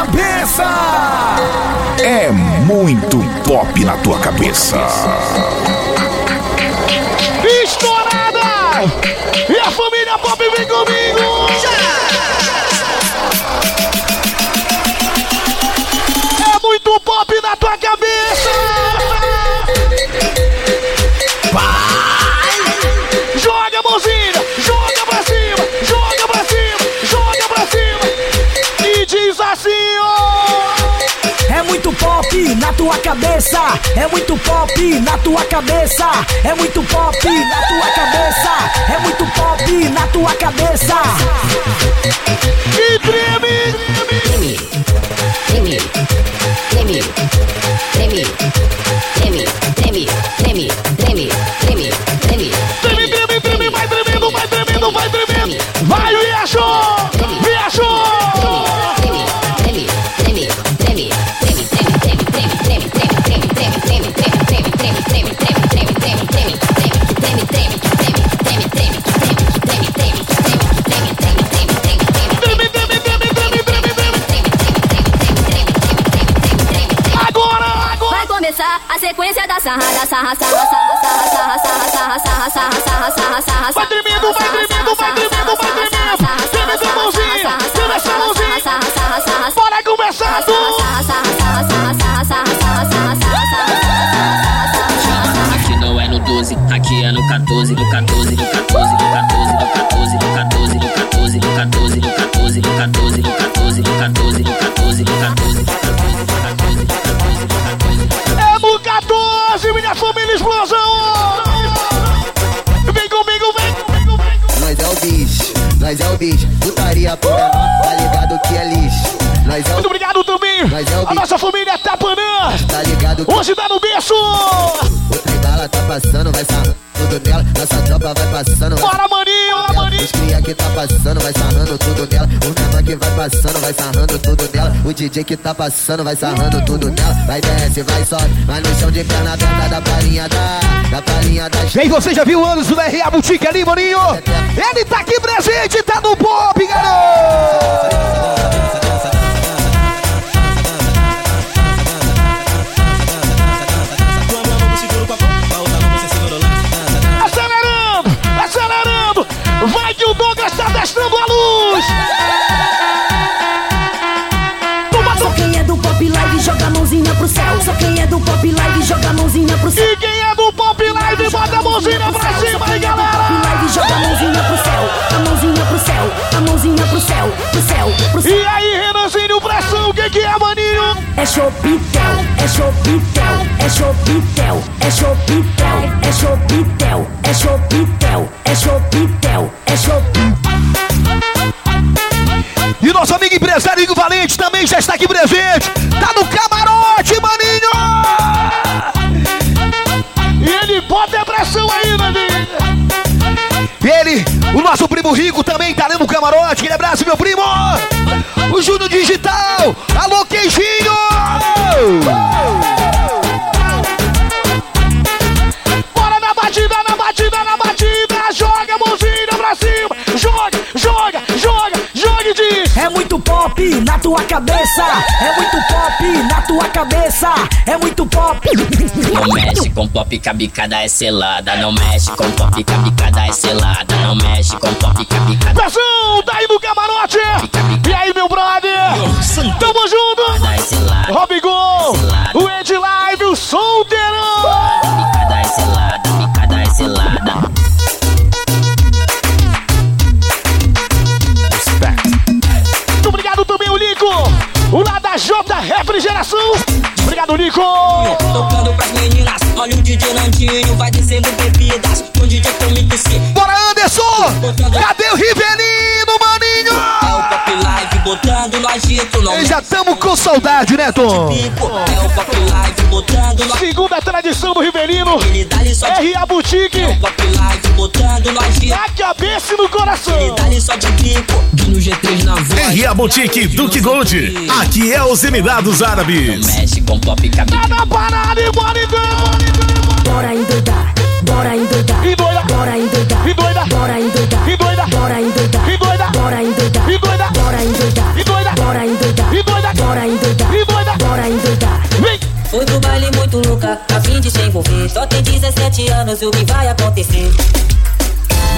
cabeça! É muito pop na tua cabeça. Estourada! E a família pop vem comigo! É muito pop na tua cabeça! Na tua cabeça! É muito pop na tua cabeça! É muito pop na tua cabeça! É muito pop na tua cabeça! E treme! Treme, treme, treme, treme, treme, treme, treme, treme, treme, treme, Treme, treme, vai tremendo, vai tremendo, vai tremendo! Vai, viajou! Viajou! Sarra, sarra, sarra, sarra, sarra, sarra, sarra, sarra, sarra, sarra, sarra, Vai tremendo, vai tremendo, vai tremendo, vai tremendo! Treme essa mãozinha! Treme essa mãozinha! Bora começar! Aqui não é no 12, aqui é no 14, no 14, no 14, no 14, no 14, no 14, no 14, no 14, no 14, no 14, no 14, no 14, no 14, no 14, 14, minha família explosão! Vem comigo, vem comigo, vem comigo! Nós é o bicho, nós é o bicho. Putaria menor, tá ligado que é lixo. Nós é Muito o obrigado também! Mas é o A nossa família Tapanã! tá ligado que Hoje tá no berço! o trem bala tá passando, vai sarrando tudo dela. Nossa tropa vai passando, vai Bora, maninho! Maninho! Os cria que tá passando, vai sarrando tudo dela. O menor que vai passando, vai sarrando tudo dela. O DJ que tá passando, vai sarrando tudo dela. Vai desce, vai sobe, vai no chão de perna aberta da palhinha da, da palhinha da E aí, você já viu o Anderson da RA Boutique ali, maninho? Ele tá aqui presente, tá no pop, garoto! Luz! Toma, Só quem é do pop live joga a mãozinha pro céu. Só quem é do pop live joga a mãozinha pro céu. E quem é do Pop Live, bota a mãozinha pra cima aí, Pop galera! live joga a mãozinha pro céu. A mãozinha pro céu. A mãozinha pro céu. Pro céu. Pro céu. E aí, Renanzinho, pressão, o que que é, maninho? É chopitel, é chopitel, é chopitel, é chopitel, é chopitel, é chopitel, é chopitel, é chopitel. E nosso amigo empresário Igor Valente também já está aqui presente. Tá no camarote, maninho! E ele bota a pressão aí, maninho! Ele, o nosso primo Rico também tá ali no camarote. Aquele abraço, meu primo! O Júnior Digital! Pop na tua cabeça! É muito pop na tua cabeça! É muito pop! Não mexe com pop que a bicada é selada. Não mexe com pop que a bicada é selada. Não mexe com pop que a bicada Pressão, tá aí no camarote! E aí, meu brother? Tamo junto! é. Robigol, o Ed Live, o solteirão! Lá da J Refrigeração! Obrigado, Lico! Tocando pras meninas, olha o DJ Nandinho, vai dizendo bebidas, o DJ comigo se Bora, Anderson! Cadê o Rivelino, agito, não. E já tamo com saudade, né, Tom? Segunda tradição do Rivelino. R.A. Boutique. Na cabeça e no coração. R.A. Boutique Duque Gold. Aqui é os Emirados Árabes. Tá na parada, igualidão. Bora endoidar. Bora endoidar. Endoida. Bora endoidar. Endoida. Bora endoidar. Bora endoidar. Bora endoidar. Bora endoidar. Bora endoidar bora endoidar, e doida, bora endoidar, e doida. bora endoidar. Vem. Fui pro baile muito louca, a fim de se envolver. Só tem 17 anos, o que vai acontecer?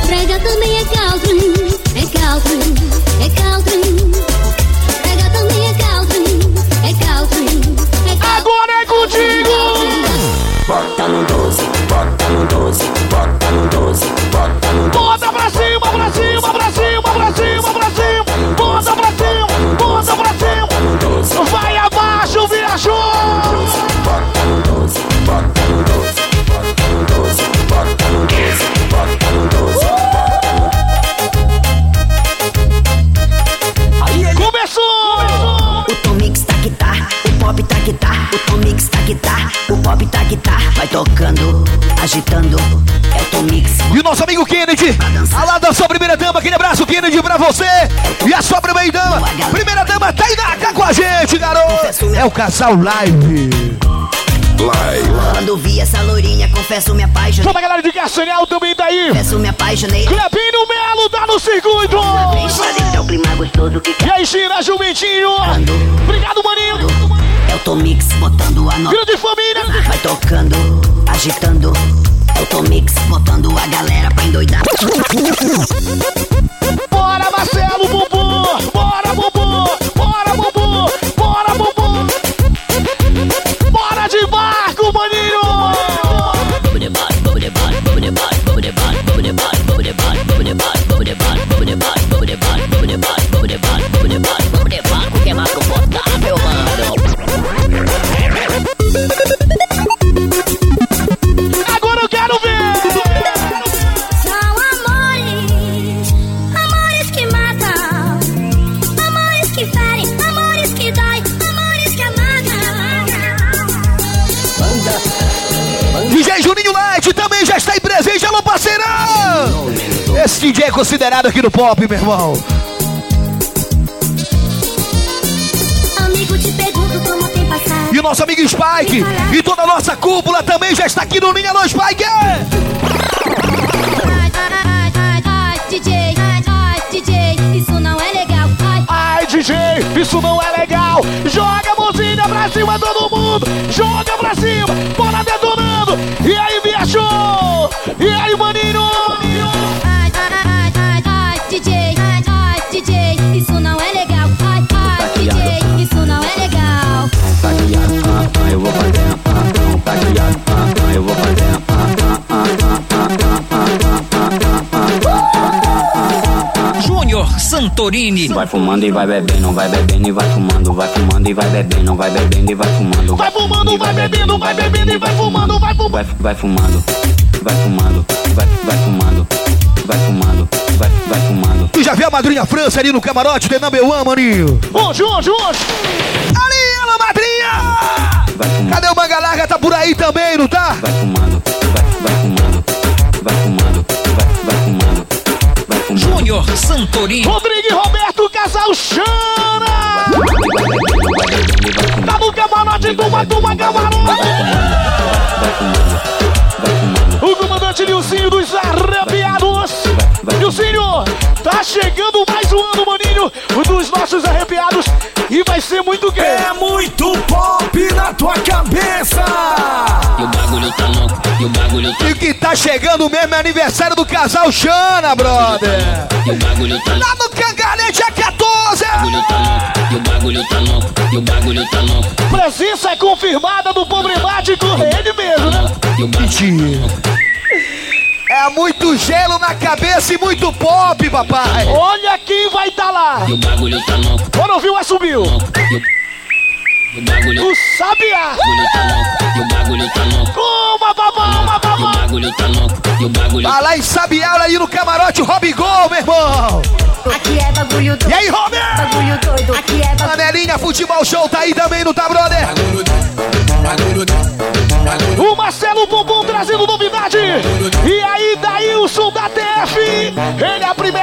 Prega também é Caltrim, é Caltrim, é Caltrim. Prega também é Caltrim, é Caltrim, é Caltrim. Agora é contigo. Bota no 12, bota no 12, bota no 12, bota no 12. Bota pra cima, pra cima, pra cima, É o casal live. Quando vi essa lourinha, confesso me apaixonei. Toda a galera de Castanhal também tá aí. Confesso me apaixonei. Clepinho Melo tá no circuito. É o clima gostoso que E aí, China, Jumentinho. Obrigado, maninho. é o Tomix botando a nota. Grande família. Vai tocando, agitando. É o Tomix botando a galera pra endoidar. DJ é considerado aqui no pop, meu irmão. Amigo, te pergunto como tem passado. E o nosso amigo Spike e toda a nossa cúpula também já está aqui no Linha Alô Spike! Ai, ai, ai, ai, DJ, ai, ai, DJ, isso não é legal. Ai, Ai, DJ, isso não é legal! Joga a mãozinha pra cima, todo mundo! Joga pra cima, bora detonando! E aí, viajou! E aí, maninho! Santorini. Vai fumando e vai bebendo, vai bebendo e vai fumando, vai fumando e vai bebendo, vai bebendo e vai fumando. Vai fumando, vai bebendo, vai bebendo e vai fumando, vai fumando! Vai, vai fumando, vai fumando, vai, vai fumando, vai fumando, vai, vai fumando. Tu já viu a madrinha França ali no camarote do Number One, maninho? Onde, onde, onde? Ali ela, madrinha! Cadê o Manga Larga? Tá por aí também, não tá? vai fumando, Santorini. Rodrigo e Roberto Casal Chana! Tá no camarote do Matuma Camarote! O comandante Nilcinho dos Arrepiados! Nilcinho, tá chegando mais um ano, maninho, dos nossos arrepiados e vai ser muito gay! É muito pop na tua cabeça. E bagulho tá louco, e o bagulho tá E que tá chegando mesmo é aniversário do casal Chana, brother! e o bagulho tá louco, Lá no Cangarete é 14! o bagulho tá louco, e o bagulho tá louco, e o bagulho tá louco, Presença é confirmada do problemático, é ele mesmo, né? e o bagulho Mentira. É muito gelo na cabeça e muito pop, papai. Olha quem vai tá lá. e o bagulho tá louco, Quando ouviu, é subiu. e o, o bagulho, O sabiá. bagulho tá louco, e o bagulho tá louco, Uma babá, uma e o babá. bagulho tá louco, e o bagulho Vai lá em Sabiá, olha aí no camarote, Rob Gol, meu irmão. Aqui é bagulho doido. E aí, Robert? Bagulho doido. Aqui é bagulho Panelinha Futebol Show tá aí também, não tá, brother? O Marcelo Bumbum trazendo novidade. E aí, Daílson da TF. Ele é a primeira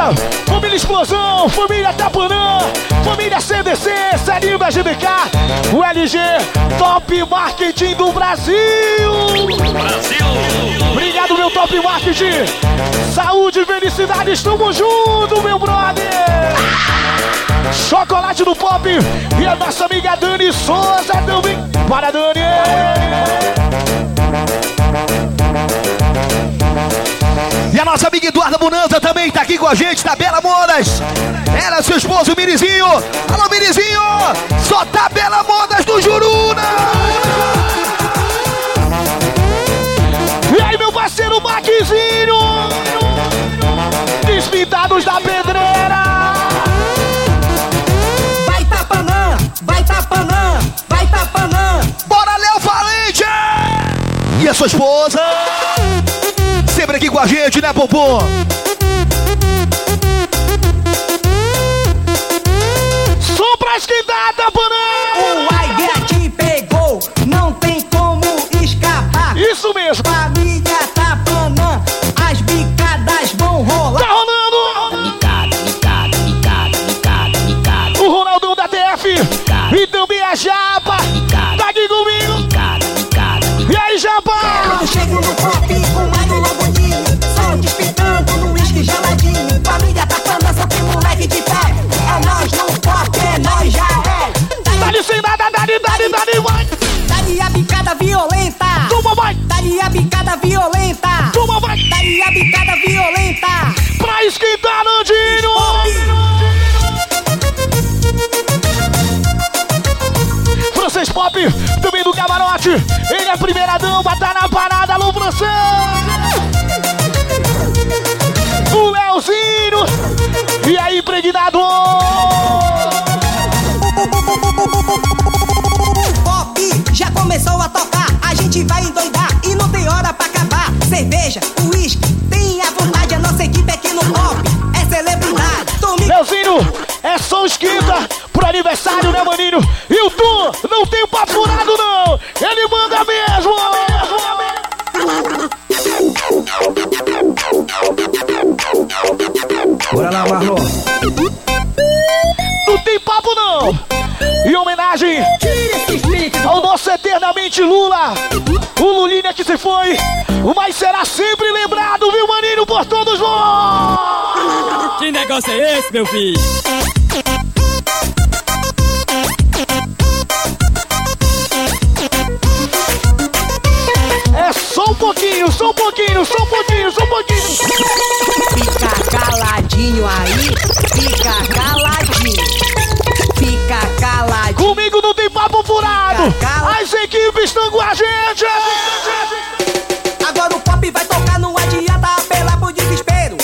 Nada, Família Explosão, Família Tapanã, Família CDC, Serinho da GDK, o LG Top Marketing do Brasil. Brasil! Obrigado, meu Top Marketing. Saúde e felicidade, estamos juntos, meu brother. Chocolate do Pop e a nossa amiga Dani Souza também. Para, Dani! E a nossa amiga Eduarda Bonanza também tá aqui com a gente, da Bela Modas. Ela, seu esposo, Mirizinho. Alô, Mirizinho! Só tá Bela Modas do Juruna! E aí, meu parceiro Maquizinho! Despintados da pedreira! Vai tapanã, vai tapanã, vai tapanã. Bora, Léo Valente! E a sua esposa? Sempre aqui com a gente, né, Pompom? Som pra esquentar, Tapanã! O Aiga te Esquentar, Nandinho! Francês Pop, também do camarote. Ele é primeira dama, tá na parada, alô, Francês! O Leozinho! E aí, impregnado! Pop já começou a tocar, a gente vai endoidar e não tem hora pra acabar. Cerveja, só esquenta pro aniversário, né, maninho? E o Tu, não tem papo furado, não! Ele manda mesmo! Bora lá, Marlon. Não tem papo, não! Em homenagem ao nosso eternamente Lula, o Lulinha que se foi, mas será sempre lembrado, viu, maninho, por todos nós! Que negócio é esse, meu filho? Pouquinho, só um pouquinho, só um pouquinho, só um pouquinho! Fica caladinho aí, fica caladinho. Fica caladinho. Comigo não tem papo furado! As equipes estão com a gente! Agora o pop vai tocar, não adianta apelar pro desespero.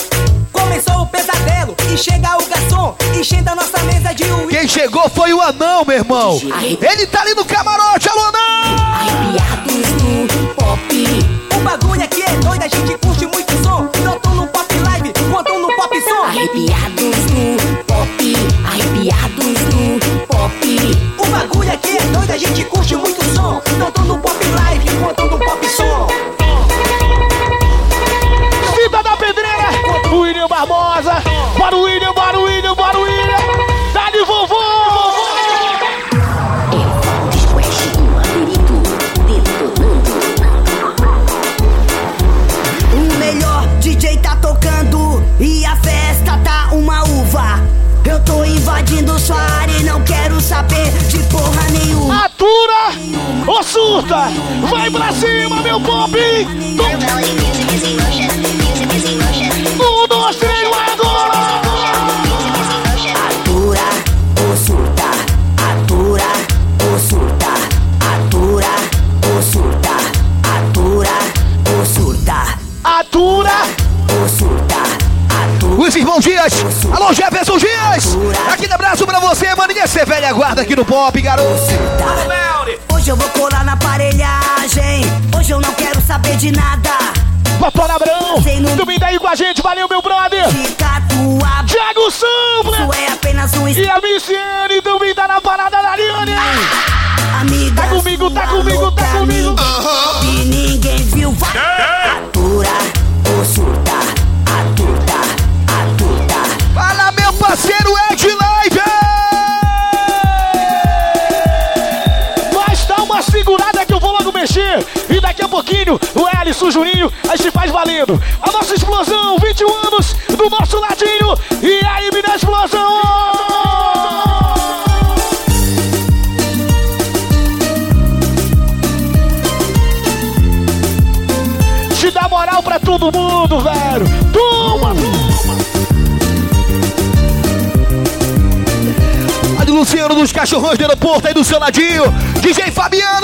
Começou o pesadelo e chega o garçom, enchendo a nossa mesa de uísque. Quem chegou foi o anão, meu irmão! Ele tá ali no camarote, alô, anão! O Alisson, o Juninho, a gente faz valendo. A nossa explosão, 21 anos do nosso ladinho. E aí, me dá explosão. Te dá moral pra todo mundo, velho. Toma, toma. A de Luciano dos Cachorrões do Aeroporto aí do seu ladinho. DJ Fabiano,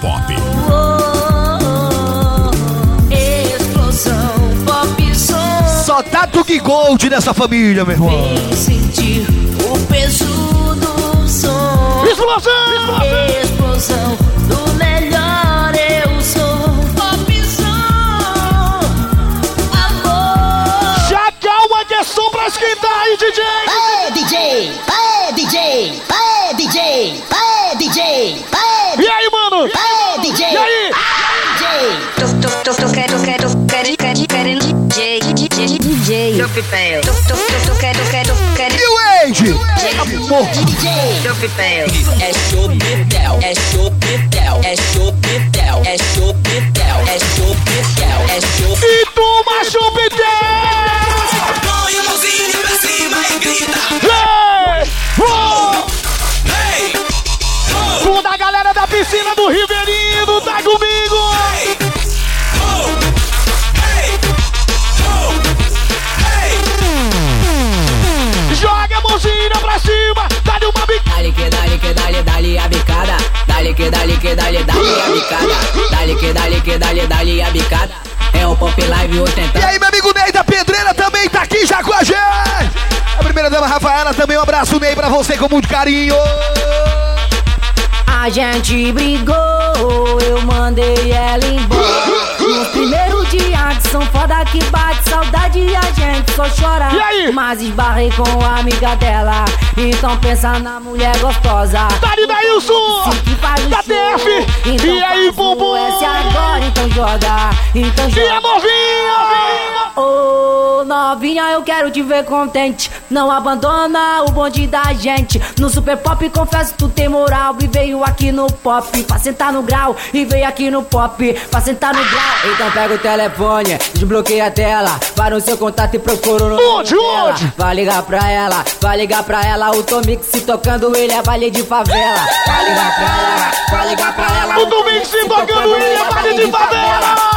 Pop. explosão, pop som. Só tá Tug Gold nessa família, meu irmão. Vem sentir o peso do som. Explosão! Explosão! Explosão do melhor eu sou. Pop som, amor. Já calma que é som pra esquentar aí, DJ! Aê, DJ! DJ. Tô, tô, tô, tô, quero, quero, quero, E o Age? Amor! É chopitel, é chopitel, é chopitel, é chopitel, é chopitel, é chopitel. E toma chupitel! Põe Dale que dale dale a bicada. Dale que dale que dale dale a bicada. É o Pop Live E ostentando. aí, meu amigo Ney da Pedreira também tá aqui já com a gente! A primeira dama Rafaela também, um abraço, Ney, pra você com muito carinho! A gente brigou, eu mandei ela embora. Primeiro dia de São Foda que bate saudade e a gente só chora. E aí? Mas esbarrei com a amiga dela. Então pensa na mulher gostosa. Dali Daílson! Esse que faz o Da. TF! Então E aí, bumbum? S agora, então joga. Então E joga. a novinha! Ô novinha, eu quero te ver contente. Não abandona o bonde da gente. No Super Pop, confesso, tu tem moral. E veio aqui no pop pra sentar no grau. E veio aqui no pop pra sentar no grau. Então pega o telefone, desbloqueia a tela. Vai no seu contato e procura o número Onde, onde? Vai ligar pra ela, vai ligar pra ela. O Tomix se tocando, ele é baile de favela. Vai ligar pra ela, vai ligar pra ela. O domingo se tocando, ele é baile de favela!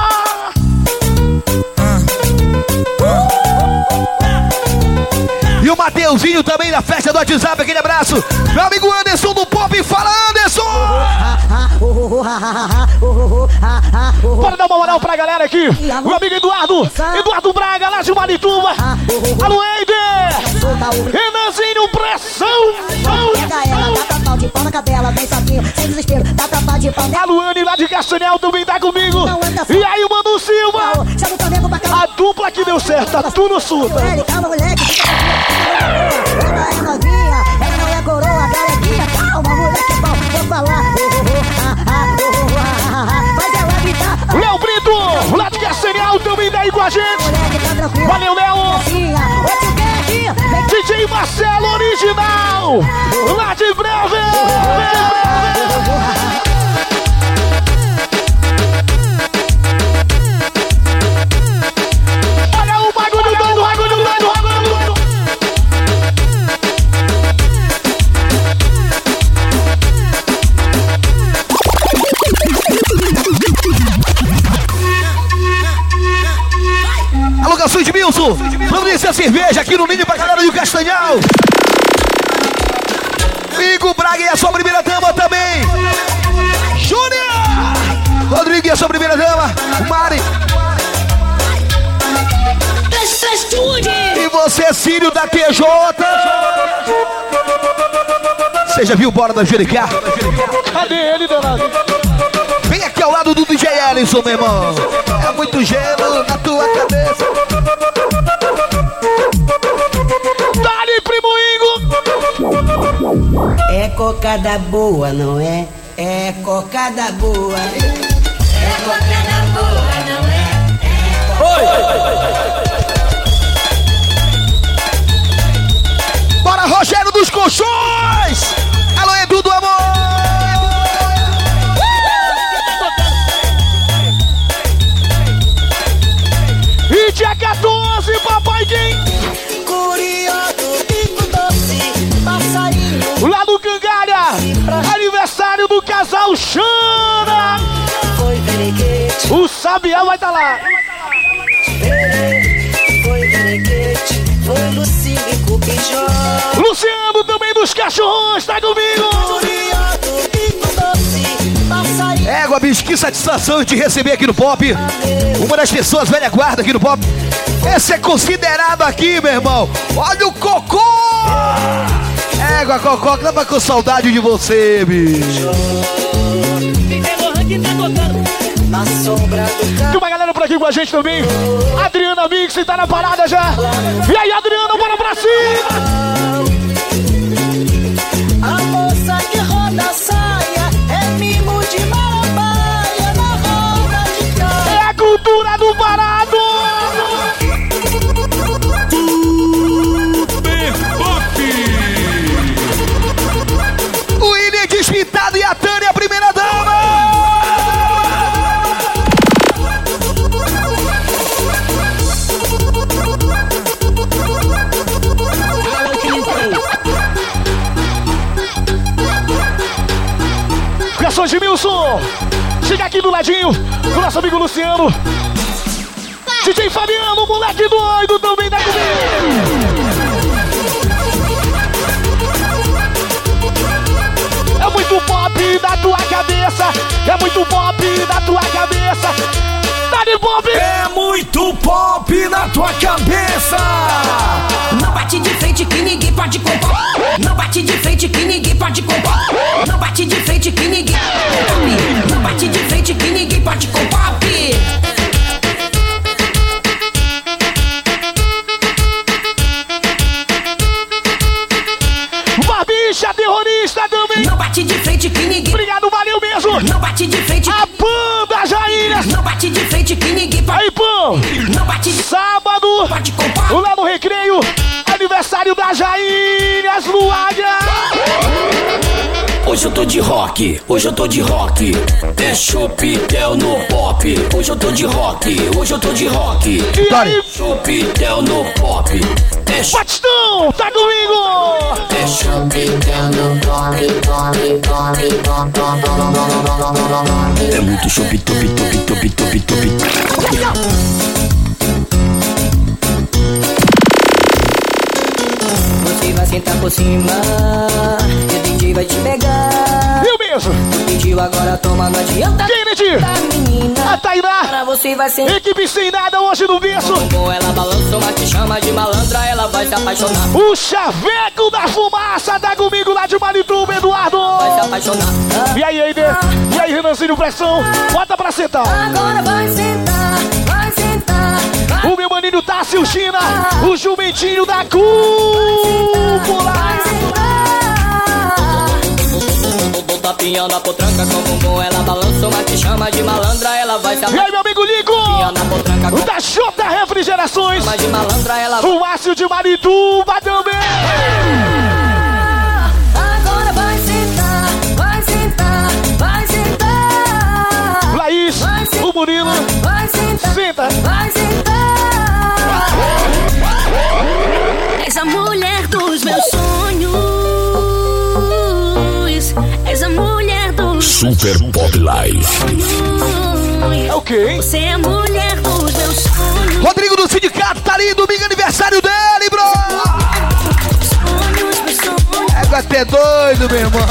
E o Mateuzinho também da festa do WhatsApp, aquele abraço. Meu amigo Anderson do Pop, fala Anderson! Bora dar uma moral pra galera aqui. Meu amigo Eduardo, Eduardo Braga, lá de Marituba. Alô, Eider! Renanzinho, pressão! Na A Luane lá de Castanhal também tá comigo. E aí, Mano Silva? A dupla que deu certo, tá tudo surta. Ele, calma, moleque. Ela é novinha, ela não é coroa. Calma, moleque, bom, vou falar. Oh, oh, oh, ah, ah, oh, ah, ah. Faz ela gritar. Léo Brito, lá de Castanhal também tá aí com a gente. Moleque, tá. Valeu, Léo. DJ Marcelo Original, lá de Breve. Providencia cerveja aqui no Ninho pra galera do Castanhal. Igor Braga e a sua primeira dama também. Júnior! Rodrigo e a sua primeira dama. Mari. E você, Sírio da TJ. Você já viu Bora da Jericá? Cadê ele, danado? Vem aqui ao lado do DJ Ellison, meu irmão. É muito gelo na tua cabeça. É cocada boa, não é? É cocada boa. É cocada boa, não é? Bora, Rogério dos Colchões! Foi verequete, O Sabiá vai estar lá! foi verequete, foi Lucinho e Cupijó. Luciano também dos cachorros, tá comigo! Égua, bicho, que satisfação de receber aqui no Pop. Uma das pessoas velha guarda aqui no Pop. Esse é considerado aqui, meu irmão. Olha o Cocô! Égua, que tava com saudade de você, bicho. Na sombra do Tem uma galera por aqui com a gente também. Adriana Mix tá na parada já. E aí, Adriana, bora pra cima! Rock, hoje eu tô de rock. É chupitel no pop. Hoje eu tô de rock, hoje eu tô de rock. E aí, Chupitel no pop. É Batistão, tá comigo! é chupitel no pop. É muito chupi, tupi, tupi, tupi, tupi, tupi. Você vai sentar por cima, e o DJ vai te pegar. Mesmo! Pediu agora, toma, não adianta. Kennedy! Menina. A Tainá! Você vai sentar. Equipe sem nada hoje no berço! Como ela balança, uma te chama de malandra, ela vai se apaixonar. O chaveco da fumaça tá comigo lá de Marituba, Eduardo! Vai se apaixonar. E aí, Eider? E aí, Renanzinho Pressão? Bota pra sentar! Agora vai sentar, vai sentar. Vai O meu maninho Tássio China, o jumentinho da cúpula! Dou tapinha na potranca com bumbum, ela balança, uma te chama de malandra, ela vai se E aí, meu amigo Lico? Da J Refrigerações, chama de malandra, ela vai. o Márcio de Marituba também! Agora vai sentar, vai sentar, vai sentar. Laís, o Murilo, Vai sentar, senta! vai sentar. Super Pop Live. sonhos. Ok. Você é mulher dos meus sonhos. Rodrigo do Sindicato tá Marinho, domingo é aniversário dele, bro! É até doido, meu irmão.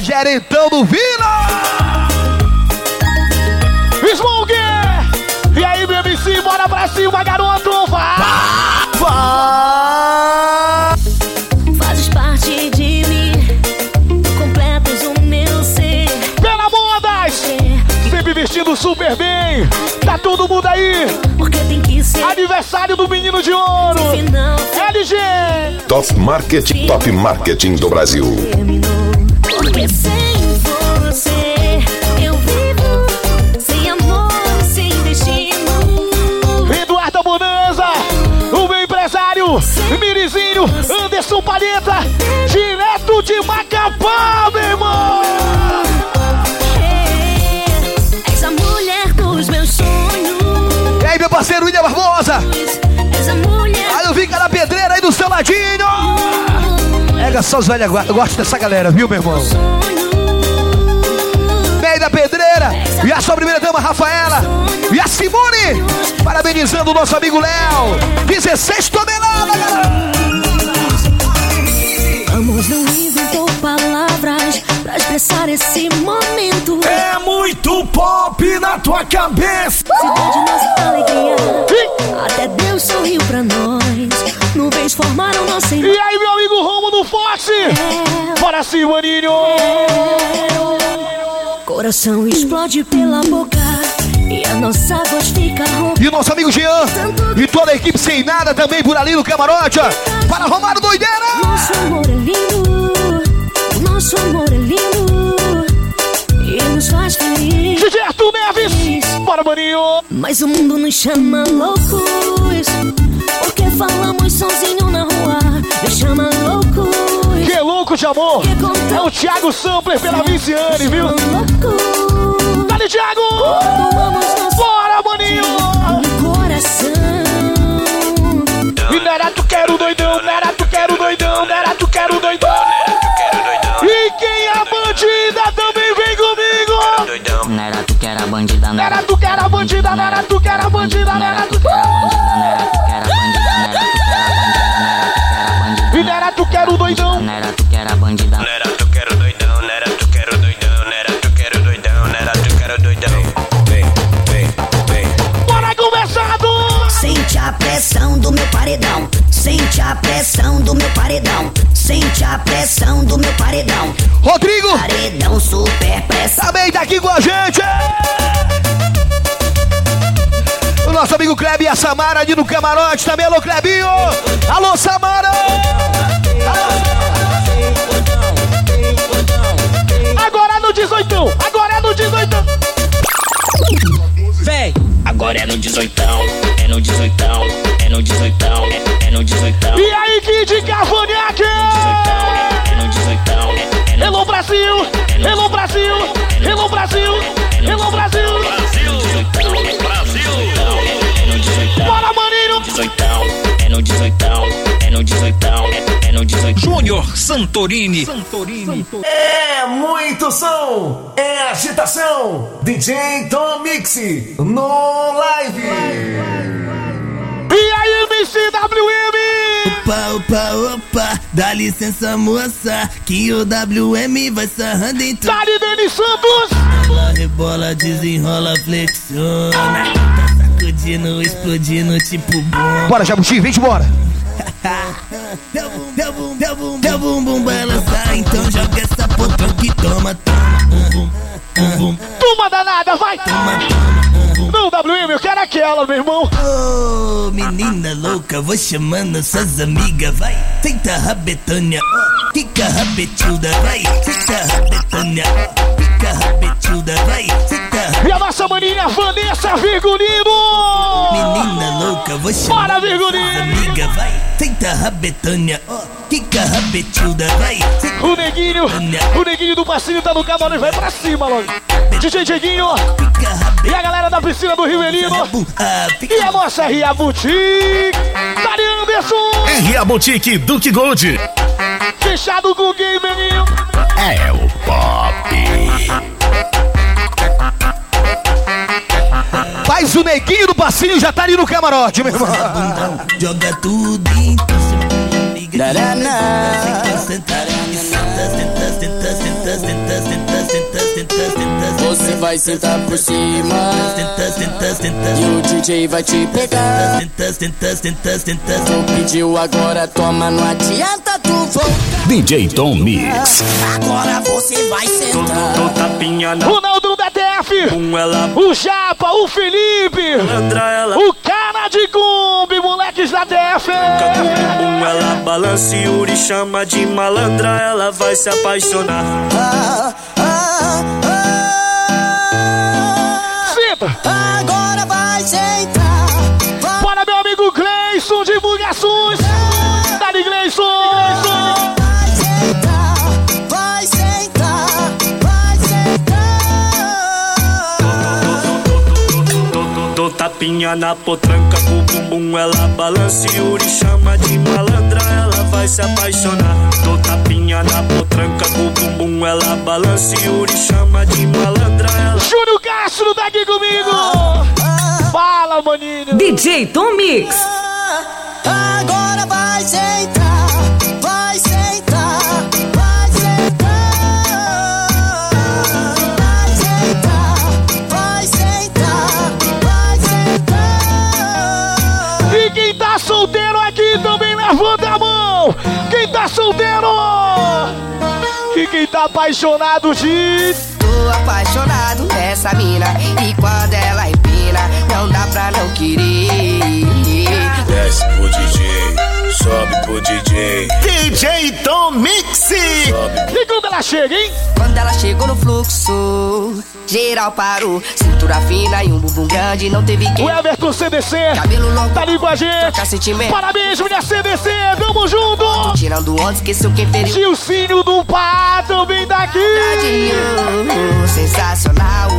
Gerentão do Vila! Smoke! E aí, meu MC, bora pra cima, garoto! Vai! Vai! Super bem! Tá todo mundo aí! Porque tem que ser. Aniversário do menino de ouro! LG! Top Marketing, Top Marketing do Brasil. Porque sem você eu vivo sem amor, sem destino. Eduardo Bonanza! O meu empresário! Mirizinho! Anderson Palheta! Direto de Macapá, ladinho! Pega só os velhos, eu gosto dessa galera, viu, meu irmão? Meio da pedreira e a sua primeira dama, Rafaela e a Simone, parabenizando o nosso amigo Léo. 16 toneladas, galera! Amor não inventou palavras pra expressar esse momento. É muito pop na tua cabeça. Cidade, nossa alegria. Até Deus sorriu pra nós. Formaram nossa E aí, meu amigo Romo do Fox! Bora sim, maninho! Coração explode pela boca. E a nossa voz fica rouca. E o nosso amigo Jean e toda a equipe sem nada também por ali no camarote. Para Romário Doideira! Nosso amor é lindo. Nosso amor é lindo. E nos faz feliz. DJ maninho! Mas o mundo nos chama loucos. Porque falamos sozinho na rua. Nos chama loucos. Que louco de amor! É o Thiago Sampler pela Viciane, viu? Dale, Thiago! Bora, maninho! Coração. E não era tu quero doidão, não era tu quero doidão, não era tu quero doidão. Era tu que era bandida, não era tu que era bandida, não era tu que era E não era tu que era o doidão. Não era tu que era bandida. Não era tu quero doidão, não era tu quero doidão, não era tu quero doidão, não era tu quero doidão. Vem, vem, vem. Bora conversado! Sente a pressão do meu paredão. Sente a pressão do meu paredão. Sente a pressão do meu paredão. Rodrigo! Paredão super pressão. Também tá aqui com a gente! O nosso amigo Kleb e a Samara ali no camarote também. Alô, Klebinho! Alô, Samara! Agora é no 18, agora é no 18. Vem! Agora é no 18, é no 18, é no 18, é, é no 18. E aí, Kid Cavaniac? Júnior Santorini. É muito som, é agitação. DJ Tom Mix no live. E aí, MCWM? Opa, opa, opa, dá licença moça, que o WM vai sarrando em tudo. Dali Denis Santos! Ela rebola, desenrola, flexiona, tá sacudindo, explodindo tipo bomba. Bora, Jabuti, vem embora! Meu bum, meu bum, meu bum, meu bumbum vai lançar, então joga essa potão que toma, toma, um bum, um. Toma danada, vai! Não, WM, eu quero aquela, meu irmão! Ô, menina louca, vou chamando suas amigas, vai. Senta rabetânia, ó, fica rabetilda, vai. Senta rabetânia, ó, fica vai. E a nossa maninha Vanessa Virgulino! Menina louca, vou chamar Bora, Virgulino! amiga, vai. Senta rabetânia, ó, fica rabetilda, vai. O neguinho, o neguinho do passinho tá no camarim, vai pra cima logo. DJ Dieguinho e a galera da piscina do Rio Elino e a nossa Ria Boutique. Dali Anderson, RA Boutique Duke Gold. Fechado com o gamezinho. É o pop. Mas o neguinho do passinho já tá ali no camarote, meu irmão. Joga tudo em Você vai sentar por cima E o DJ vai te pegar Tu pediu agora, toma, não adianta DJ Tom Mix. Agora você vai sentar Tô tapinha na Ronaldo da TF, o Japa, o Felipe, o cara de Gumbi, moleques da TF. bumbum, ela balança e Yuri chama de malandra, ela vai se apaixonar. Senta. Agora vai sentar na potranca, com bumbum ela balança e Yuri chama de malandra, ela vai se apaixonar. Dou tapinha na potranca, com bumbum ela balança e Yuri chama de malandra, ela Júnior Castro tá aqui comigo. Fala, maninho. DJ Tom Mix. Agora vai sentar, solteiro? E quem tá apaixonado diz. Tô apaixonado nessa mina E quando ela empina Não dá pra não querer Desce pro DJ, ela chega, hein? Quando ela chegou no fluxo Geral parou Cintura fina e um bumbum grande Não teve quem O Everton CDC Cabelo longo tá ali com a gente. Parabéns, minha CDC. Tamo junto. Tirando onda, esqueceu quem feriu Gilcinho do Pá também daqui. Tadinho, sensacional.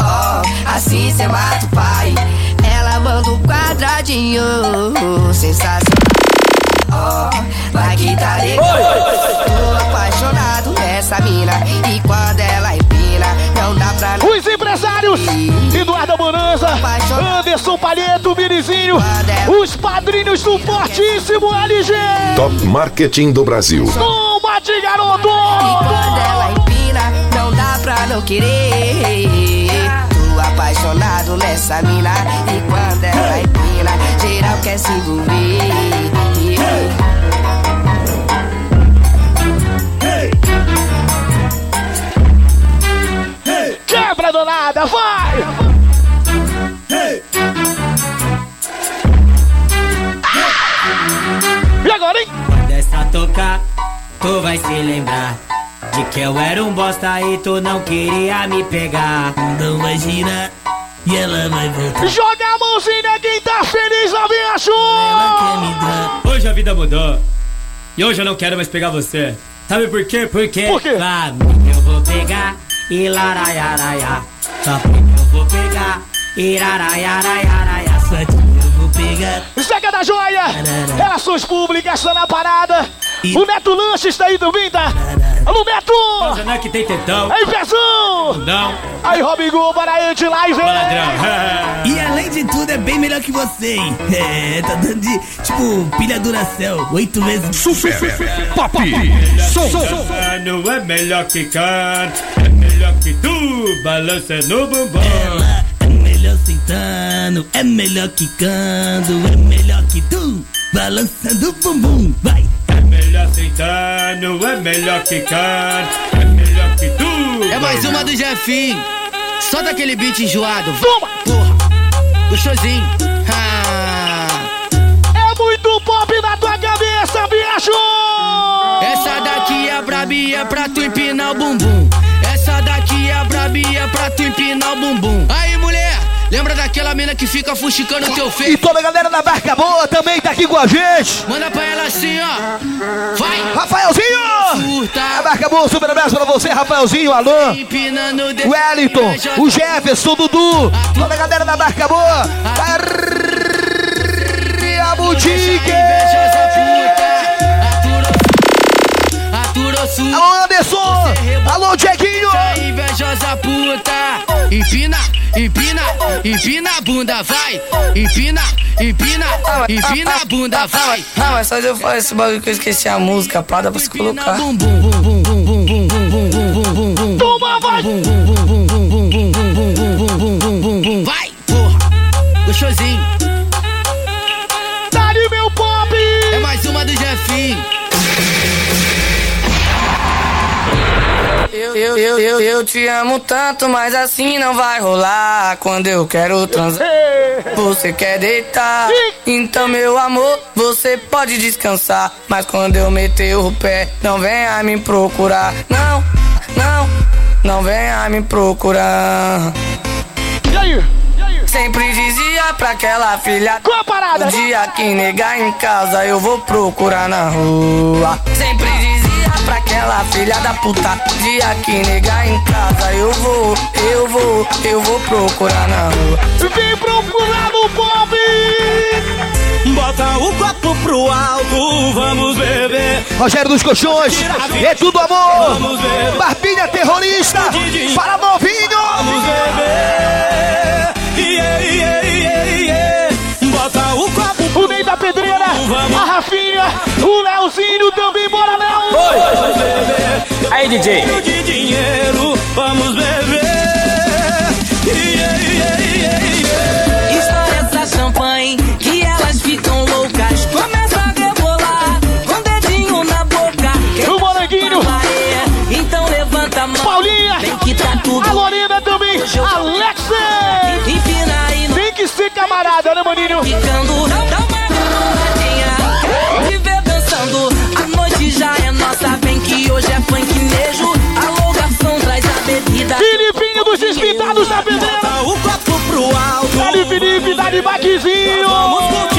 Ó, assim cê mata o pai. Ela manda um quadradinho, sensacional. Ó, vai que tá. Tô apaixonado nessa mina. E quando ela empina, não dá pra. Os empresários, Eduardo Bonanza, Anderson Palheto, Mirizinho, os padrinhos do Fortíssimo LG. Top Marketing do Brasil. Toma de garoto! E quando ela empina, não dá pra não querer. Tô apaixonado nessa mina. E quando ela empina, geral quer se envolver. Quebra danada, vai! E agora, hein? Quando essa tocar, tu vai se lembrar De que eu era um bosta e tu não queria me pegar Não vai girar e ela vai voltar. Joga a mãozinha quem tá feliz na minha chuva! Hoje a vida mudou E hoje eu não quero mais pegar você Sabe por quê? Porque Por quê? Lá eu vou pegar e laraiaraia Só porque eu vou pegar laraiaraiaraia Só que eu vou pegar Zeca da Joia! Relações públicas tá na parada! O Neto Lanches tá aí também, tá? Alô, Neto! Não é que tem tetão Aí, Pezão! Não Aí, Robinho, para aí de live! E além de tudo, é bem melhor que você, hein? É, tá dando de, tipo, pilha Duracell, oito vezes. Super Pop Som. Não é melhor que canta É melhor que tu Balança no bumbum Ela é melhor sentando, é melhor quicando, é melhor que tu, balançando o bumbum, vai. É sentando, é melhor que canta, é melhor que tu. É mais uma do Jefinho. Só daquele beat enjoado. Toma! Porra! Gostosinho. Ah. É muito pop na tua cabeça, bicho! Essa daqui é brabia pra tu empinar o bumbum. Essa daqui é brabia pra tu empinar o bumbum. Aí, mulher, lembra daquela mina que fica fuxicando teu E feio? toda a galera da Barca Boa também tá aqui com a gente. Manda pra ela assim, ó. Vai! Rafaelzinho! Surta! A Barca Boa, super abraço pra você, Rafaelzinho, dedo. Wellington, o Jefferson, o Dudu, toda a galera da Barca Boa. A Boutique! Sua. Alô, Anderson! Alô, Dieguinho! Invejosa puta. Empina, empina, empina a bunda, vai. Empina, empina, empina a bunda, vai. Não, mas só de eu falar esse bagulho que eu esqueci a música, para pra se colocar. Toma, vai! Vai, porra, gostosinho. Eu, eu, eu, eu, te amo tanto, mas assim não vai rolar. Quando eu quero transar, você quer deitar. Então, meu amor, você pode descansar. Mas quando eu meter o pé, não venha me procurar. Não, não, não venha me procurar. E aí? Sempre dizia pra aquela filha Qual a parada? O dia que negar em casa eu vou procurar na rua Sempre dizia pra aquela filha da puta Dia que negar em casa eu vou, eu vou, eu vou procurar na rua Vem procurar no pop! Bota o copo pro alto, vamos beber. Rogério dos Colchões, é tudo amor! Barbinha terrorista, para novinho! Vamos beber. Yeah, yeah, yeah, yeah. O Ney da Pedreira, a Rafinha, o Leozinho também, bora Léo! Aí, DJ. De dinheiro, vamos beber. Yeah, yeah, yeah, yeah. Estoura essa champanhe que elas ficam loucas. Começa a rebolar com dedinho na boca. Quem O Moranguinho, é? Então levanta a mão. Paulinha, Vem que tá tudo. a Lorena também, Alexa! No Tem que ser camarada, né, maninho? ficando. Felipe, dali Baquezinho! Vamos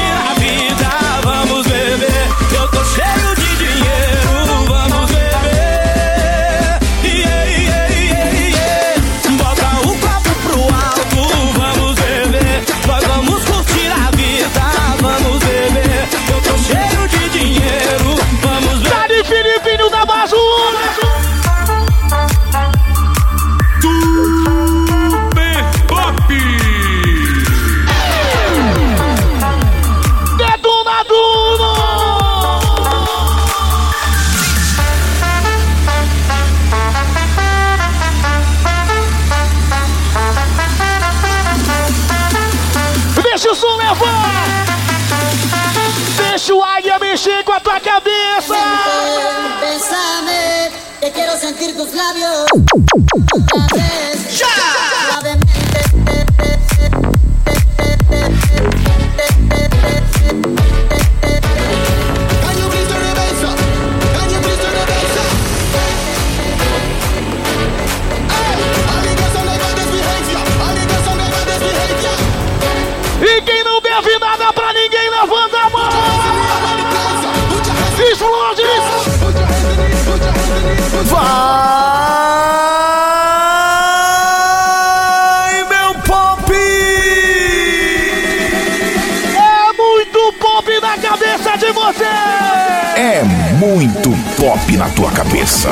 com a tua cabeça! Bésame, que quiero sentir tus labios. É muito pop na tua cabeça.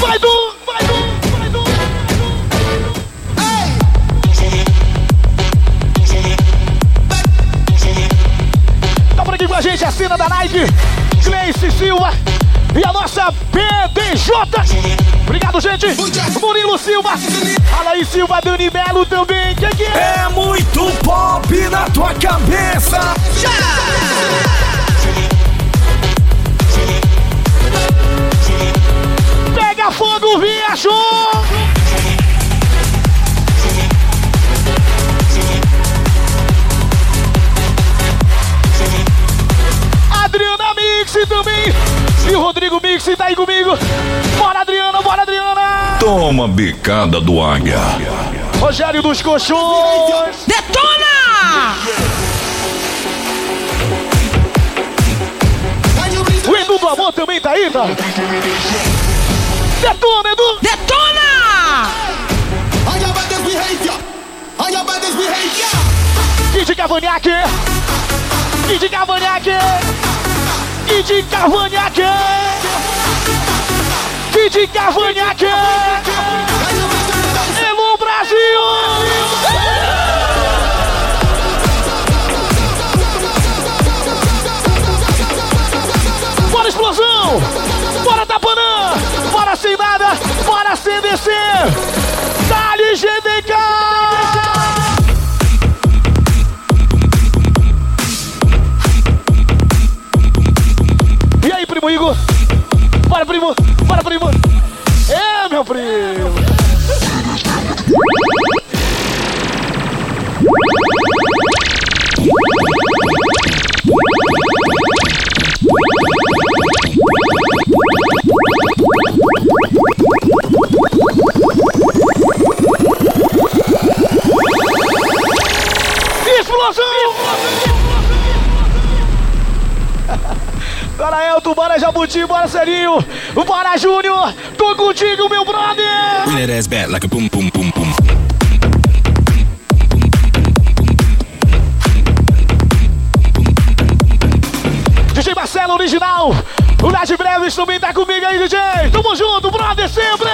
Vai do, vai do, vai do. Tá com a gente a cena da live, Gleice Silva e a nossa PDJ. Obrigado, gente. Murilo Silva, Alaí Silva, Dani Melo também. Quem que é? É muito pop na tua cabeça. Pega fogo, viajou! Adriana Mix também! E o Rodrigo Mix tá aí comigo! Bora, Adriana, bora, Adriana! Toma bicada do águia. Rogério dos Colchões! Detona! O Edu do Amor também tá aí, tá? Detona, Edu! Detona! Kid Cavanhaque! Kid Cavanhaque! Kid Cavanhaque! Kid Cavanhaque! Elo Brasil! Igor? Bora, primo! Bora, primo! É, meu primo! Bora Elton, bora Jabuti, bora Serinho, bora Júnior, tô contigo, meu brother! Bring that ass back like a boom, boom, boom, boom. DJ Marcelo original, o Nath Breves também tá comigo aí, DJ! Tamo junto, brother, sempre!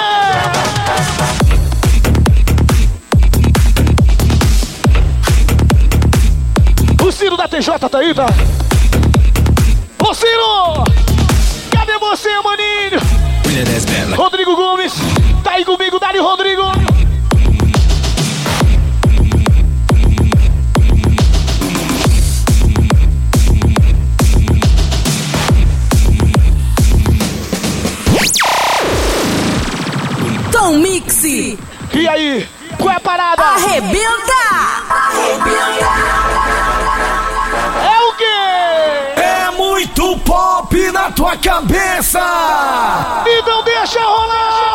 O Ciro da TJ tá aí, tá? Cadê você, maninho? Rodrigo Gomes, tá aí comigo, Dali Rodrigo! Tom Mixi. E aí? Qual é a parada? Arrebenta! Tua cabeça! Então deixa rolar!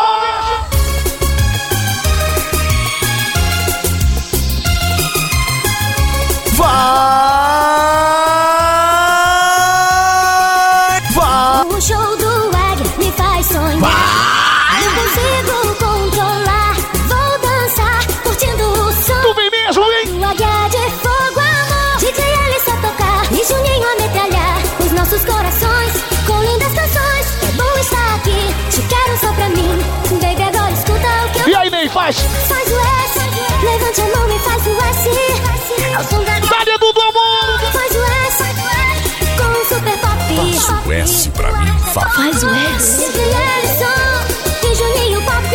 Fa- Faz o S. DJ Ellison Juninho Pop.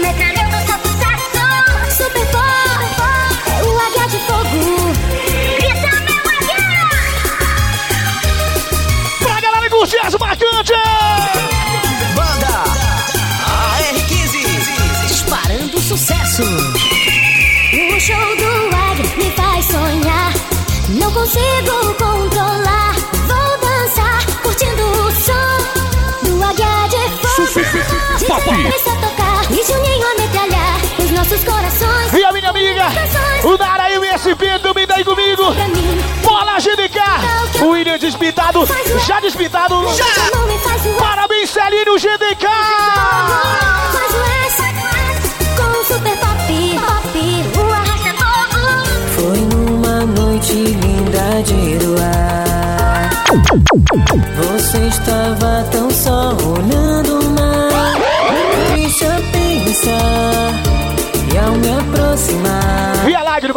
Metralhando só sucesso. Super pop. É o de fogo. Grita, meu águia. Pra galera curtir as marcantes! Banda AR15 Disparando sucesso. O show do águia me faz sonhar. Não consigo e a. E minha amiga, o Nara MSP também tá aí comigo. Bola GDK, o William despintado, já despintado. Parabéns,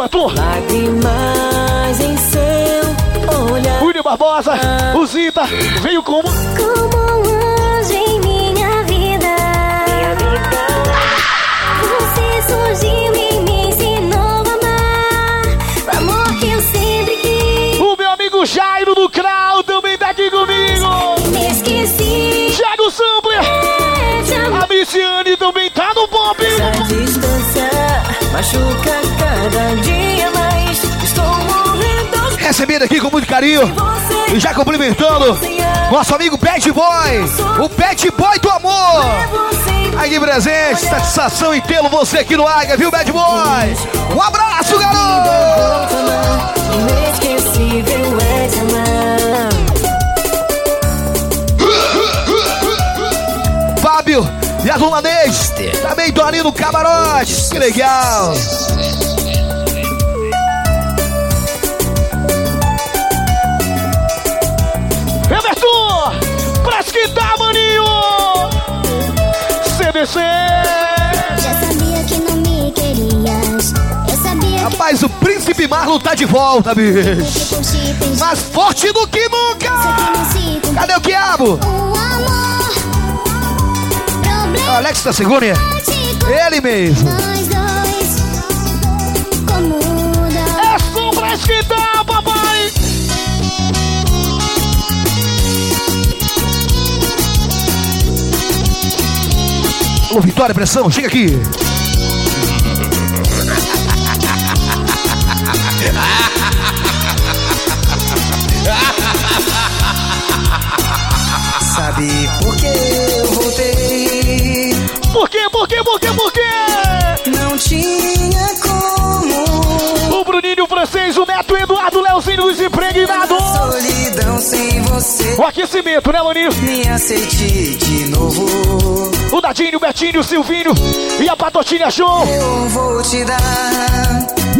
aproximar. A lágrima, tu? Lágrimas em seu olhar. William Barbosa, o Zita, veio como? Como um anjo em minha vida. Você surgiu e me ensinou a amar. O amor que eu sempre quis. O meu amigo Jairo do Crau também tá aqui comigo. Me esqueci. Chega o sampler. A Miciane também tá no pop. Essa distância machuca Recebido aqui com muito carinho e já cumprimentando nosso amigo Bad Boy, o Bad Boy do amor. Aqui presente, satisfação em tê-lo você aqui no Águia, viu, Bad Boy? Um abraço, garoto! Fábio e a Dona Neis, também ali no camarote, que legal! CDC. Já sabia que não me queria. Mas o Príncipe Marlon tá de volta, bicho. Mais forte do que nunca. Cadê o quiabo? Alex tá seguro, né? Ele mesmo. É som pra esquentar, Alô, Vitória, pressão, chega aqui. Sabe por que eu voltei? Por quê, por quê, por quê, por quê? Não tinha como. O Bruninho o francês, o Neto, o Eduardo, o Leozinho, os impregnados. Sem você. O aquecimento, né, Maninho? Me aceite de novo. O Dadinho, o Betinho, o Silvinho e a Patotinha Show. Eu vou te dar.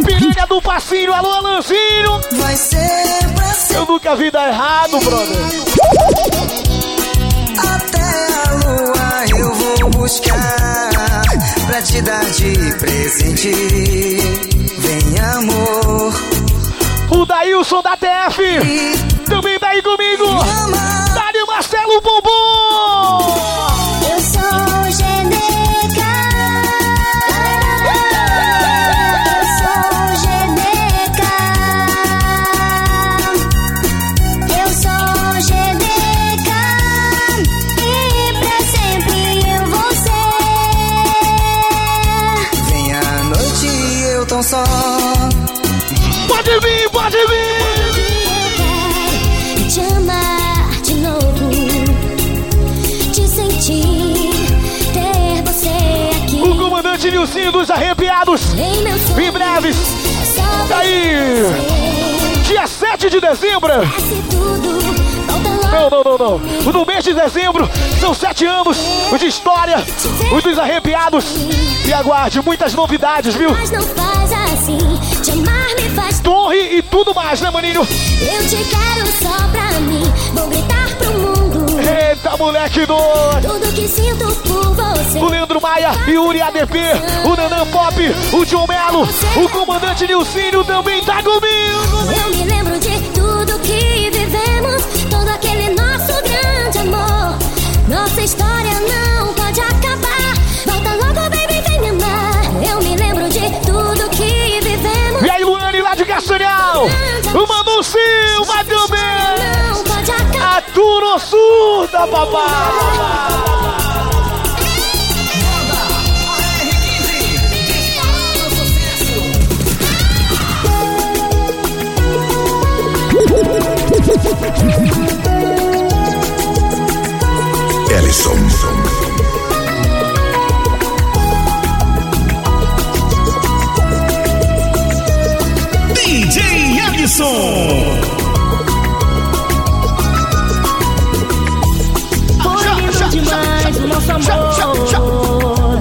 Piranha do Passinho, alô, Alanzinho. Vai ser pra sempre. Eu nunca vi dar errado, brother. Até a lua eu vou buscar pra te dar de presente. Vem, amor. O Daílson da TF. Também tá aí comigo. Dário Marcelo Bombom. Nilcinho dos Arrepiados. Em breves. Só Tá aí. Dia 7 de dezembro. Não, não, não, não. No mês de dezembro, são sete anos de história, os dos arrepiados. E aguarde muitas novidades, viu? Assim. Torre e tudo mais, né, maninho? Eu te quero só pra mim. Vou gritar pro mundo. Eita, moleque doido! Tudo que sinto por você. O Leandro Maia, Yuri ADP, o Nanã Pop, o John Melo, o comandante Nilcinho também tá comigo! Eu me lembro de tudo que vivemos. Todo aquele nosso grande amor. Nossa história não pode acabar. Volta logo, baby, vem me amar. Eu me lembro de tudo que vivemos. E aí, Luane lá de Castanhal, o Manu Silva Turo Surda, papai! Ellison. DJ Ellison. Nosso amor.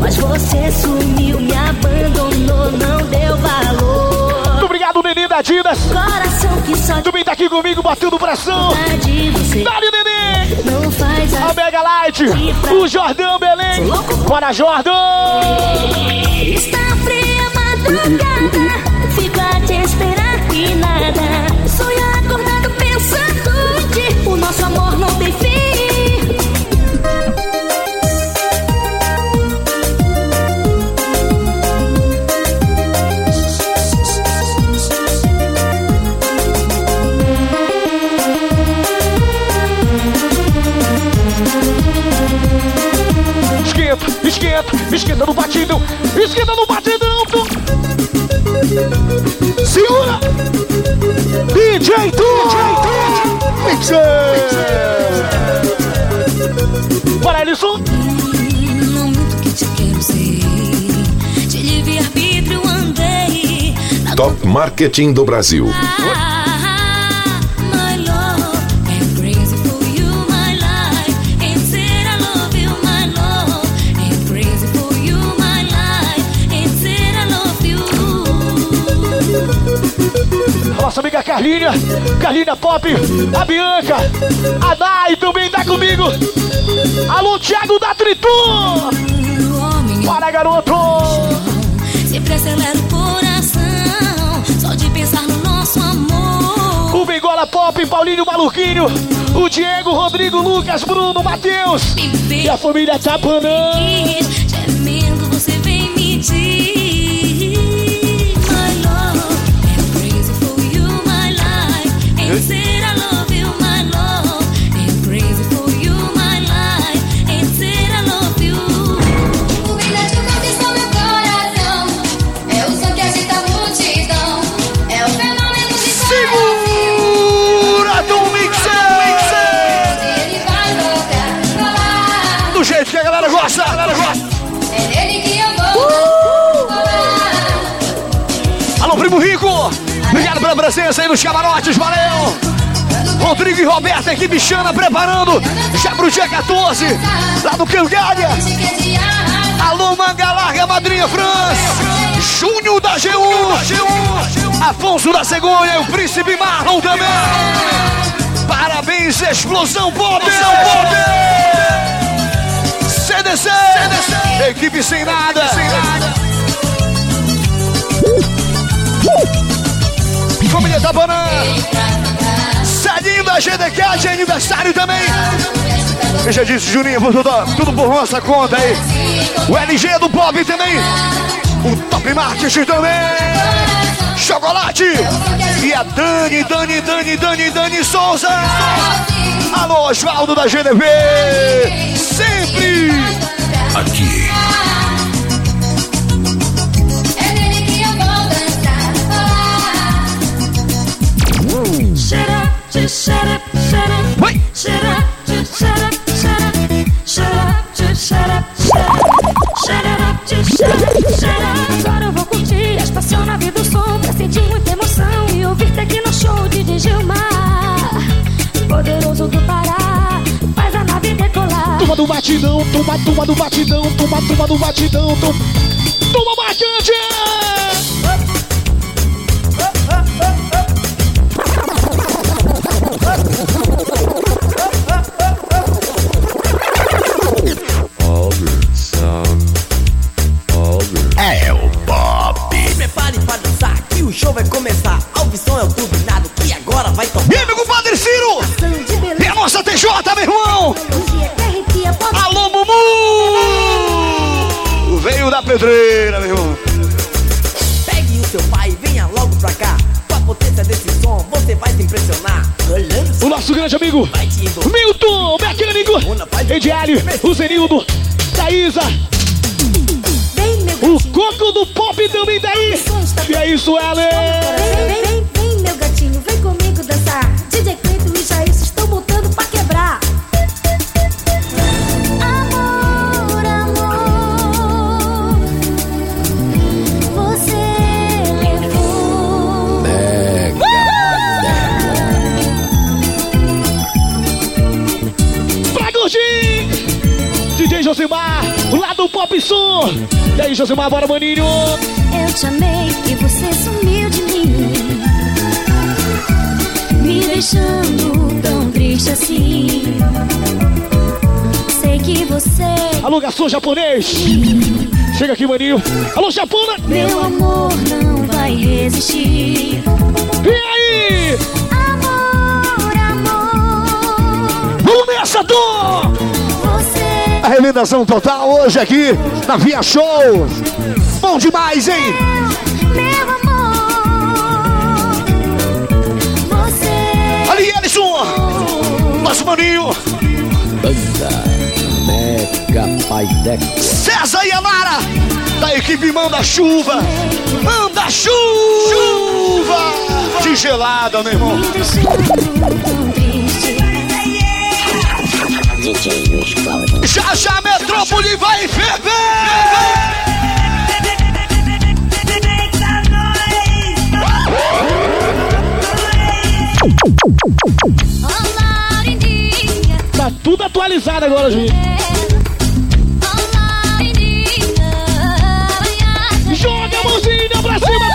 Mas você sumiu, me abandonou, não deu valor. Muito obrigado, Nenê da Didas! Coração que só Também tá aqui comigo, batendo pressão! você Dá-lhe, Nenê! não faz A. Mega Light, o Jordão Belém! Bora, Jordão! Está fria a madrugada, fico a te esperar e nada. Esquenta, no batidão! Esquenta no batidão! Segura! DJ Tu! Mixer! Bora, Ellison! Não muito que te quero ser. De livre arbítrio andei. Na Top Marketing do Brasil. Ah, A nossa amiga Carlinha, Carlinha Pop, a Bianca, a Dai também tá comigo. Alô, Thiago da Tritur! Bora, garoto! Sempre acelera o coração, só de pensar no nosso amor. O Bengola Pop, Paulinho Maluquinho, o Diego, Rodrigo, Lucas, Bruno, Matheus. E a família Tapanã. 끝. Presença aí nos camarotes, valeu! Rodrigo e Roberto, equipe Xana preparando já pro dia 14, lá do Cangalha. Alô, Manga Larga, Madrinha Franz, Júnior da G1, Afonso da Cegonha e o Príncipe Marlon também. Parabéns, Explosão Pop! CDC, equipe sem nada. Família Tabanã. Celinho da GDK de aniversário também. Eu já disse, Juninho, tudo, tudo por nossa conta aí. O LG do Pop também. O Top Marketing também. Chocolate. E a Dani, Dani, Dani, Dani, Dani Souza. Alô, Osvaldo da GDV. Sempre turma, turma do batidão, turma, turma do batidão, turma, turma marcante! Josimar, bora, maninho. Eu te amei e você sumiu de mim. Me deixando tão triste assim. Sei que você, Alô, garçom japonês. Chega aqui, maninho. Alô, Japona. meu amor, não vai resistir. E aí? Amor, amor, Vamos nessa, Tom! A remendação total hoje aqui na Via Show. Bom demais, hein? meu amor. Você Ali, Ellison! Nosso maninho! Banda Mega Pai. César e a Lara! Da equipe Manda Chuva! Manda Chuva! Chuva! De gelada, meu irmão! Já já a metrópole vai ferver! Tá tudo atualizado agora, gente. Joga a mãozinha pra cima,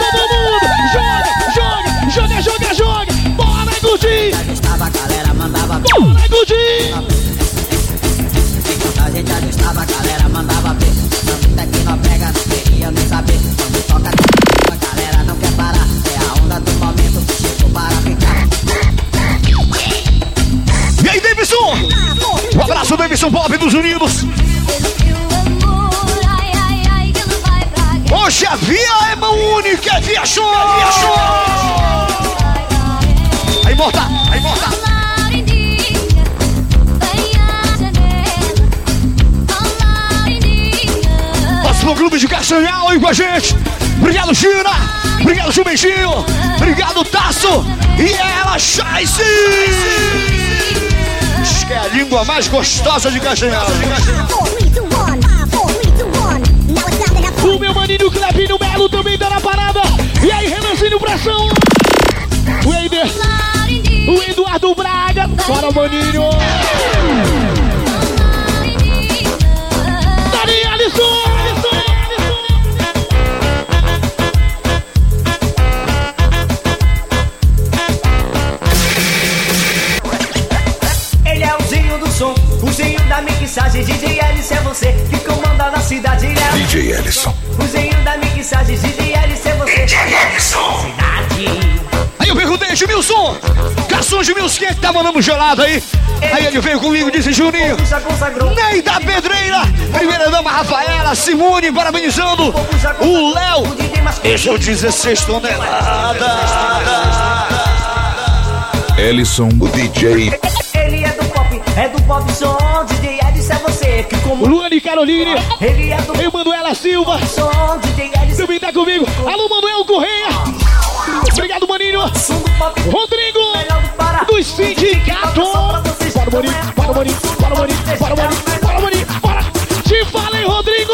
toca, a galera não quer parar. É a onda do momento que para. E aí, Davidson? Um abraço, Davidson Bob dos Unidos. Hoje a via é mão única, é via show! É via show! Aí, morta! Aí, morta! Próximo Clube de Castanhal aí com a gente! Obrigado, China. Obrigado, Jumentinho. Obrigado, Taço. E ela, Chaice. Diz que é a língua mais gostosa de Castanhal. O meu maninho Clebinho Melo também tá na parada. E aí, Renanzinho Pressão. O Eider. O Eduardo Braga. Bora, maninho. Mandando gelado aí? Aí ele veio comigo disse, Juninho, Ney da Pedreira, primeira dama Rafaela, Simone, parabenizando o Léo, esse é o 16 toneladas. Ellison, o DJ. Ele é do pop, é do pop som. DJ Alice é você que comanda. Luane Caroline. Ele é do Emanuela Silva. som. DJ Alice Também tá comigo. Alô, Manuel Correia. Obrigado, maninho. Rodrigo. Bora, Maninho. Bora, Maninho. Bora, Maninho. Bora, Maninho. Bora, Maninho. Bora. Te falei, Rodrigo.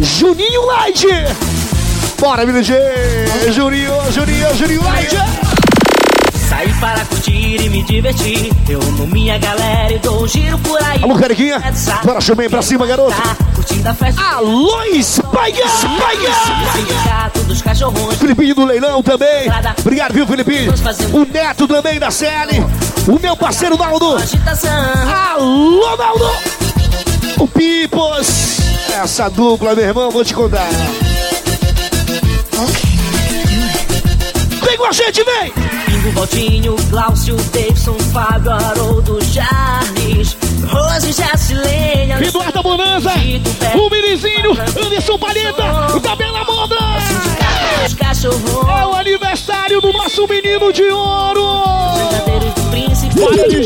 Juninho Light. Bora, MDG, Juninho, Juninho, Juninho Light. Saí para curtir e me divertir. Eu amo minha galera e dou um giro por aí. Alô, Cariquinha. Bora, chamei pra cima, garoto. Curtindo a festa. Alô, Spaiga. Sindicato dos. Filipinho do Leilão também. Obrigado, viu, Filipinho? O Neto também da série. O meu parceiro Naldo. Alô, Naldo. O Pipos. Essa dupla, meu irmão, vou te contar. Vem com a gente, vem! Pingo, Valtinho, Glaucio, Davidson, Fábio, o Mirizinho, Anderson Palheta, da Bela Moda. É o aniversário do nosso menino de ouro. verdadeiros do príncipe.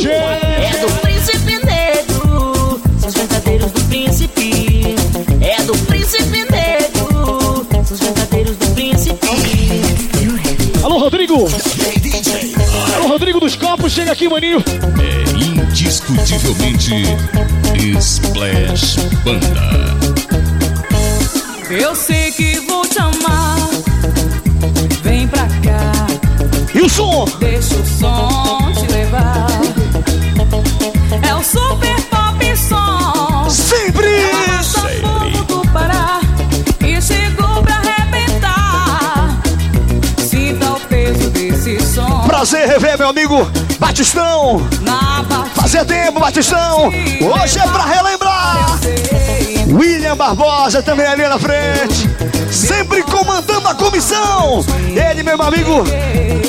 É do príncipe negro. São os verdadeiros do príncipe. É do príncipe negro. São os verdadeiros do príncipe. Alô, Rodrigo. Alô, Rodrigo dos Copos, chega aqui, maninho. É indiscutivelmente Splash Banda. Eu sei que vou te amar. Vem pra cá. E o som? Deixa o som te levar. É o super pop som. Sempre! Sempre. do Pará. E chegou pra arrebentar. Sinta o peso desse som. Prazer rever meu amigo Batistão. Na batida. Fazia tempo, Batistão. Hoje é pra relembrar. William Barbosa também ali na frente. Sempre comandando a comissão. Ele, meu amigo.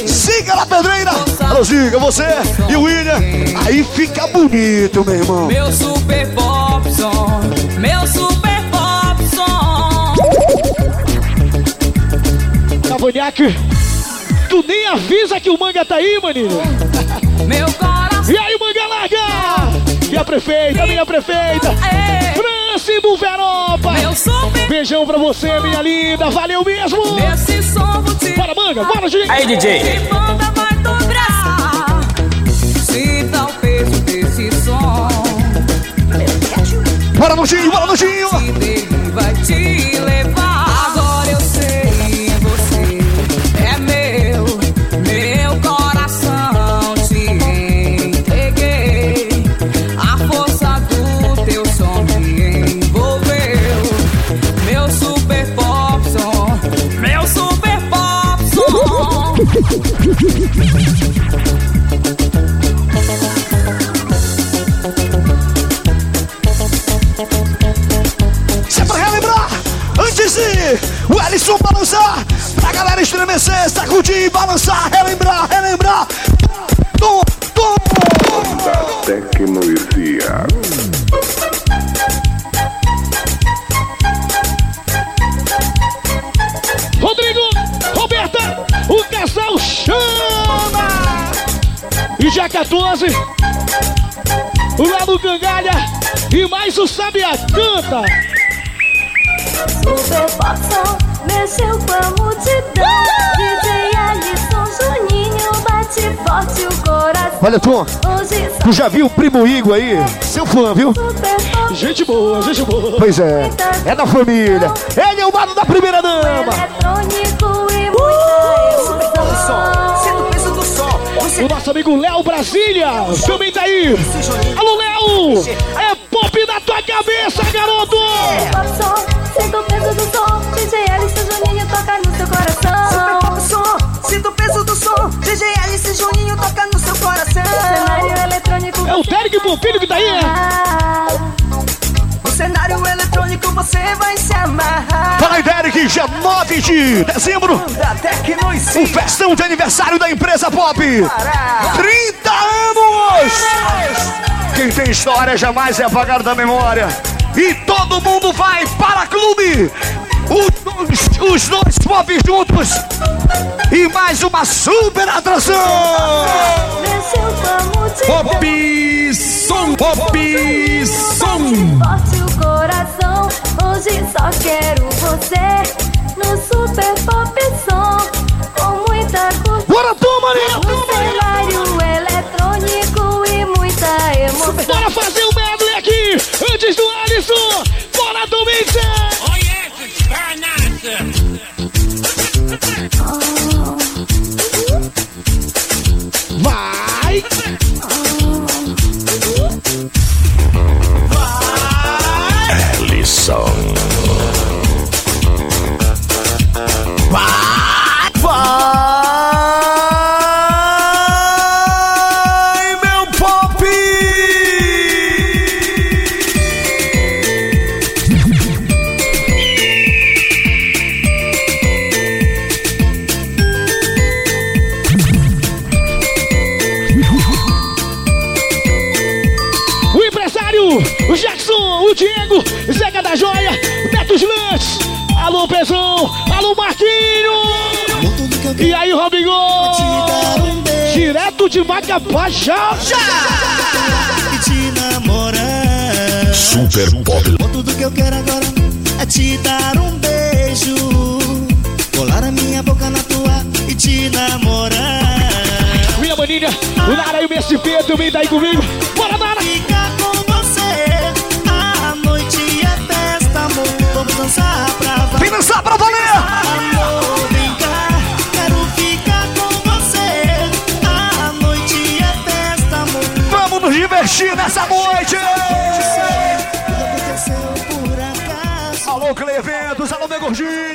Siga na pedreira. Alô, siga você e o William. Aí fica bonito, meu irmão. Meu super pop som. Meu super pop som. Cavanhaque, tu nem avisa que o manga tá aí, maninho. Prefeita, minha prefeita. Franci do Veropa. Meu super. Beijão pra você, minha linda. Valeu mesmo. Bora, manga, bora, gente. Aí, DJ. Que banda vai dobrar. Olha, Tom, tu já viu o primo Igor aí? Seu fã, viu? Gente boa, gente boa. Pois é, é da família. Ele é o mano da primeira dama. e o peso do som. O nosso amigo Léo Brasília também tá aí. Alô, Léo! É pop na tua cabeça, garoto! Sinto o peso do som. DJ Alisson Juninho toca no seu coração. Super pop som, sinto o peso do som. DJ Alice Juninho toca no É o Derek Pompilho que tá aí, No cenário eletrônico você vai se amarrar. Fala aí, Derek, dia 9 de dezembro. O festão de aniversário da empresa Pop. 30 anos! Quem tem história jamais é apagado da memória. E todo mundo vai para clube. Os, os- os dois pop juntos. E mais uma super atração. Só quero você no Super Pop Som, com muita curtida. Bora, toma, Maria! Um cenário eletrônico e muita emoção. Bora fazer o medley aqui antes do Alisson. De Macapá, já! E te namorar. Super Pop. Tudo que eu quero agora é te dar um beijo. Colar a minha boca na tua e te namorar. Minha maninha, o Nara e o MSP também tá aí comigo. Bora, Nara! Ficar com você. A noite é festa, amor. Vamos dançar pra valer. Vem dançar pra valer! Divertir nessa noite! Alô, Cleventos, alô, meu gordinho!